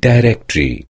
directory.